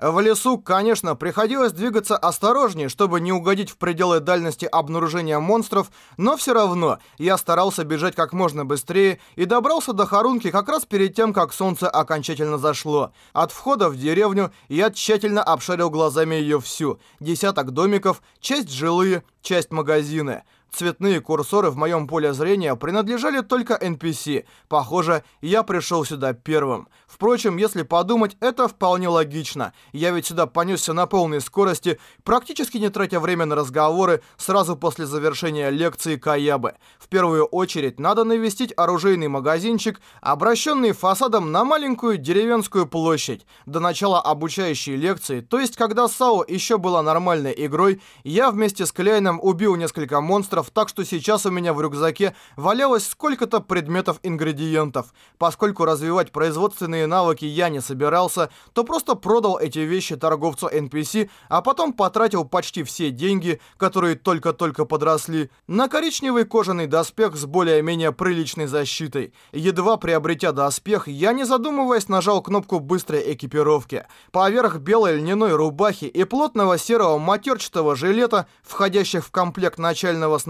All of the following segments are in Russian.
В лесу, конечно, приходилось двигаться осторожнее, чтобы не угодить в пределы дальности обнаружения монстров, но все равно я старался бежать как можно быстрее и добрался до Харунки как раз перед тем, как солнце окончательно зашло. От входа в деревню я тщательно обшарил глазами ее всю. Десяток домиков, часть жилые, часть магазины. Цветные курсоры в моем поле зрения принадлежали только NPC. Похоже, я пришел сюда первым. Впрочем, если подумать, это вполне логично. Я ведь сюда понесся на полной скорости, практически не тратя время на разговоры, сразу после завершения лекции Каябы. В первую очередь, надо навестить оружейный магазинчик, обращенный фасадом на маленькую деревенскую площадь. До начала обучающей лекции, то есть когда САО еще была нормальной игрой, я вместе с Кляйном убил несколько монстров, так что сейчас у меня в рюкзаке валялось сколько-то предметов-ингредиентов. Поскольку развивать производственные навыки я не собирался, то просто продал эти вещи торговцу NPC, а потом потратил почти все деньги, которые только-только подросли, на коричневый кожаный доспех с более-менее приличной защитой. Едва приобретя доспех, я не задумываясь нажал кнопку быстрой экипировки. Поверх белой льняной рубахи и плотного серого матерчатого жилета, входящих в комплект начального снаряжения,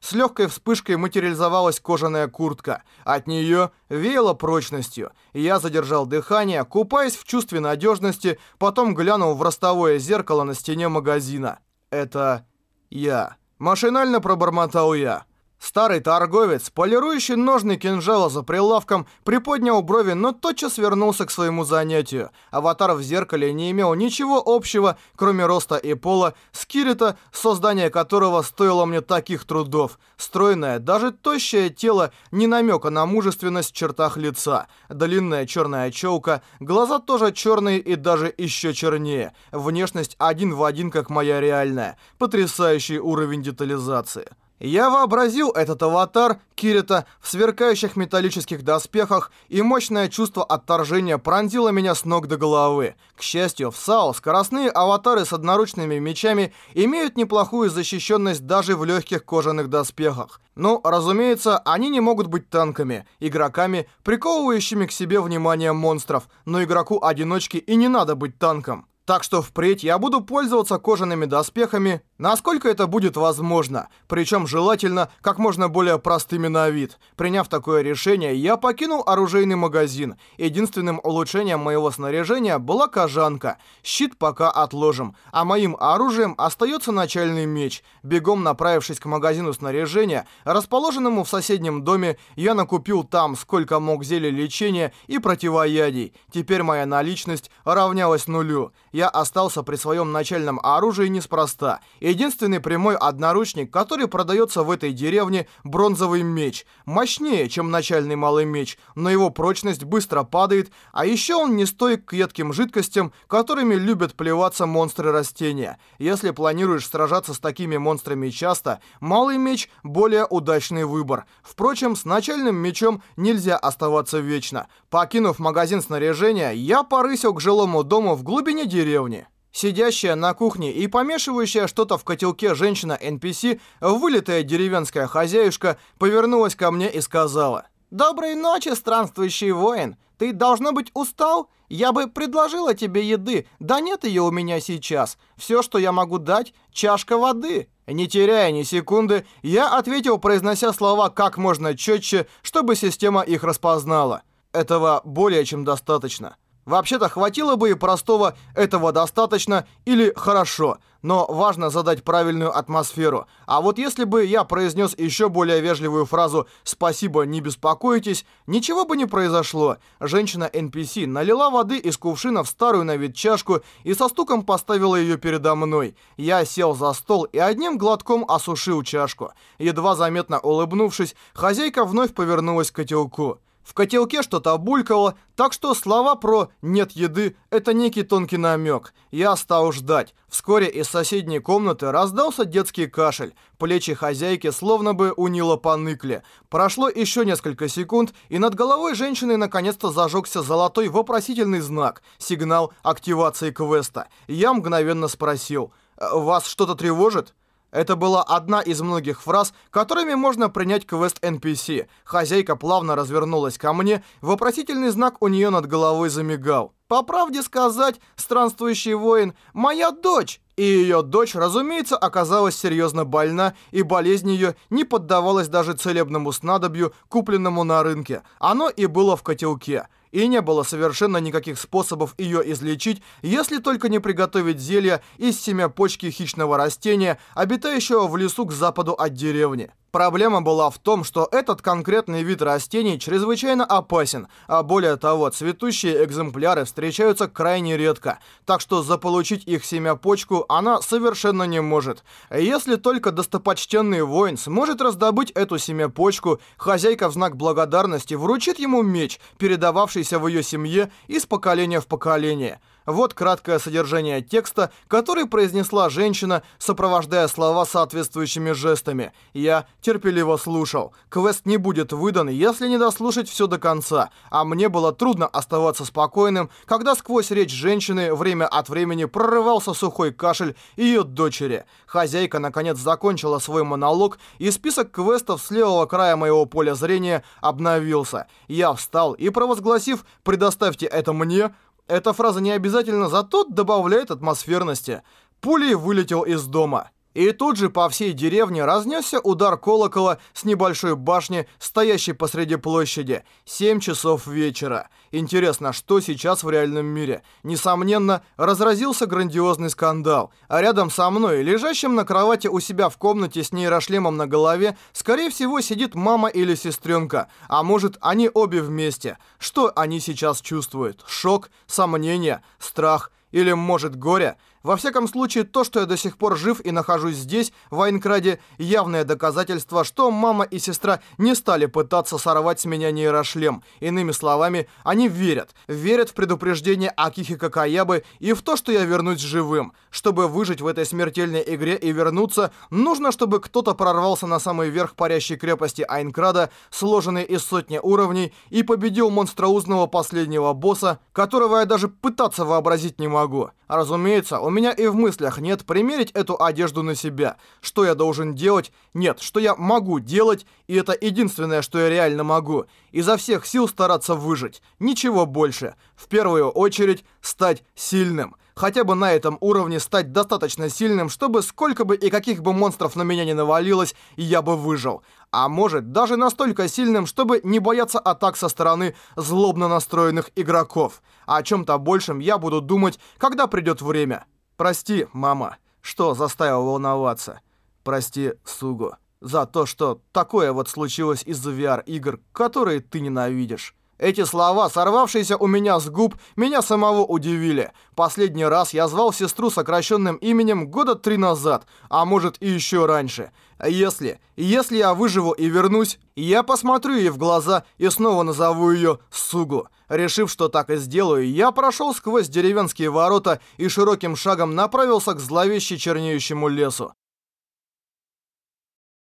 с легкой вспышкой материализовалась кожаная куртка. От нее веяло прочностью. Я задержал дыхание, купаясь в чувстве надежности, потом глянул в ростовое зеркало на стене магазина. Это я. Машинально пробормотал я. Старый торговец, полирующий ножны кинжала за прилавком, приподнял брови, но тотчас вернулся к своему занятию. Аватар в зеркале не имел ничего общего, кроме роста и пола, с Кирита, создание которого стоило мне таких трудов. Стройное, даже тощее тело, не намека на мужественность в чертах лица. Длинная черная челка, глаза тоже черные и даже еще чернее. Внешность один в один, как моя реальная. Потрясающий уровень детализации. Я вообразил этот аватар Кирита в сверкающих металлических доспехах, и мощное чувство отторжения пронзило меня с ног до головы. К счастью, в САО скоростные аватары с одноручными мечами имеют неплохую защищенность даже в легких кожаных доспехах. Ну, разумеется, они не могут быть танками, игроками, приковывающими к себе внимание монстров, но игроку-одиночке и не надо быть танком. Так что впредь я буду пользоваться кожаными доспехами, насколько это будет возможно, причем желательно как можно более простыми на вид. Приняв такое решение, я покинул оружейный магазин. Единственным улучшением моего снаряжения была кожанка. Щит пока отложим, а моим оружием остается начальный меч. Бегом направившись к магазину снаряжения, расположенному в соседнем доме, я накупил там сколько мог зелья лечения и противоядий. Теперь моя наличность равнялась нулю я остался при своем начальном оружии неспроста. Единственный прямой одноручник, который продается в этой деревне, бронзовый меч. Мощнее, чем начальный малый меч, но его прочность быстро падает, а еще он не стоит к едким жидкостям, которыми любят плеваться монстры растения. Если планируешь сражаться с такими монстрами часто, малый меч – более удачный выбор. Впрочем, с начальным мечом нельзя оставаться вечно. Покинув магазин снаряжения, я порысил к жилому дому в глубине деревни, деревни. Сидящая на кухне и помешивающая что-то в котелке женщина-NPC, вылитая деревенская хозяюшка, повернулась ко мне и сказала. «Доброй ночи, странствующий воин. Ты, должно быть, устал? Я бы предложила тебе еды, да нет ее у меня сейчас. Все, что я могу дать, чашка воды». Не теряя ни секунды, я ответил, произнося слова как можно четче, чтобы система их распознала. Этого более чем достаточно. Вообще-то хватило бы и простого «этого достаточно» или «хорошо», но важно задать правильную атмосферу. А вот если бы я произнес еще более вежливую фразу «спасибо, не беспокойтесь», ничего бы не произошло. Женщина NPC налила воды из кувшина в старую на вид чашку и со стуком поставила ее передо мной. Я сел за стол и одним глотком осушил чашку. Едва заметно улыбнувшись, хозяйка вновь повернулась к котелку. В котелке что-то булькало, так что слова про «нет еды» — это некий тонкий намек. Я стал ждать. Вскоре из соседней комнаты раздался детский кашель. Плечи хозяйки словно бы унило поныкли. Прошло еще несколько секунд, и над головой женщины наконец-то зажегся золотой вопросительный знак. Сигнал активации квеста. Я мгновенно спросил. «Вас что-то тревожит?» Это была одна из многих фраз, которыми можно принять квест NPC. Хозяйка плавно развернулась ко мне, вопросительный знак у нее над головой замигал. По правде сказать, странствующий воин, моя дочь! И ее дочь, разумеется, оказалась серьезно больна, и болезнь ее не поддавалась даже целебному снадобью, купленному на рынке. Оно и было в котелке и не было совершенно никаких способов ее излечить, если только не приготовить зелье из семя почки хищного растения, обитающего в лесу к западу от деревни. Проблема была в том, что этот конкретный вид растений чрезвычайно опасен, а более того, цветущие экземпляры встречаются крайне редко, так что заполучить их семя-почку она совершенно не может. Если только достопочтенный воин сможет раздобыть эту семя-почку, хозяйка в знак благодарности вручит ему меч, передававшийся в ее семье из поколения в поколение. Вот краткое содержание текста, который произнесла женщина, сопровождая слова соответствующими жестами. Я терпеливо слушал. Квест не будет выдан, если не дослушать все до конца, а мне было трудно оставаться спокойным, когда сквозь речь женщины время от времени прорывался сухой кашель ее дочери. Хозяйка наконец закончила свой монолог, и список квестов с левого края моего поля зрения обновился. Я встал и, провозгласив «предоставьте это мне», эта фраза не обязательно, зато добавляет атмосферности. Пулей вылетел из дома. И тут же по всей деревне разнесся удар колокола с небольшой башни, стоящей посреди площади. 7 часов вечера. Интересно, что сейчас в реальном мире? Несомненно, разразился грандиозный скандал. А рядом со мной, лежащим на кровати у себя в комнате с нейрошлемом на голове, скорее всего сидит мама или сестренка. А может, они обе вместе. Что они сейчас чувствуют? Шок, сомнение, страх или, может, горе? Во всяком случае, то, что я до сих пор жив и нахожусь здесь, в Айнкраде, явное доказательство, что мама и сестра не стали пытаться сорвать с меня нейрошлем. Иными словами, они верят. Верят в предупреждение Акихи Какаябы и в то, что я вернусь живым. Чтобы выжить в этой смертельной игре и вернуться, нужно, чтобы кто-то прорвался на самый верх парящей крепости Айнкрада, сложенной из сотни уровней, и победил монстроузного последнего босса, которого я даже пытаться вообразить не могу. Разумеется, у меня и в мыслях нет примерить эту одежду на себя. Что я должен делать? Нет, что я могу делать, и это единственное, что я реально могу. Изо всех сил стараться выжить. Ничего больше. В первую очередь, стать сильным. Хотя бы на этом уровне стать достаточно сильным, чтобы сколько бы и каких бы монстров на меня не навалилось, я бы выжил. А может, даже настолько сильным, чтобы не бояться атак со стороны злобно настроенных игроков. О чем-то большем я буду думать, когда придет время. Прости, мама, что заставил волноваться. Прости, Сугу, за то, что такое вот случилось из-за VR-игр, которые ты ненавидишь. Эти слова, сорвавшиеся у меня с губ, меня самого удивили. Последний раз я звал сестру сокращенным именем года три назад, а может и еще раньше. Если, если я выживу и вернусь, я посмотрю ей в глаза и снова назову ее Сугу. Решив, что так и сделаю, я прошел сквозь деревенские ворота и широким шагом направился к зловеще чернеющему лесу.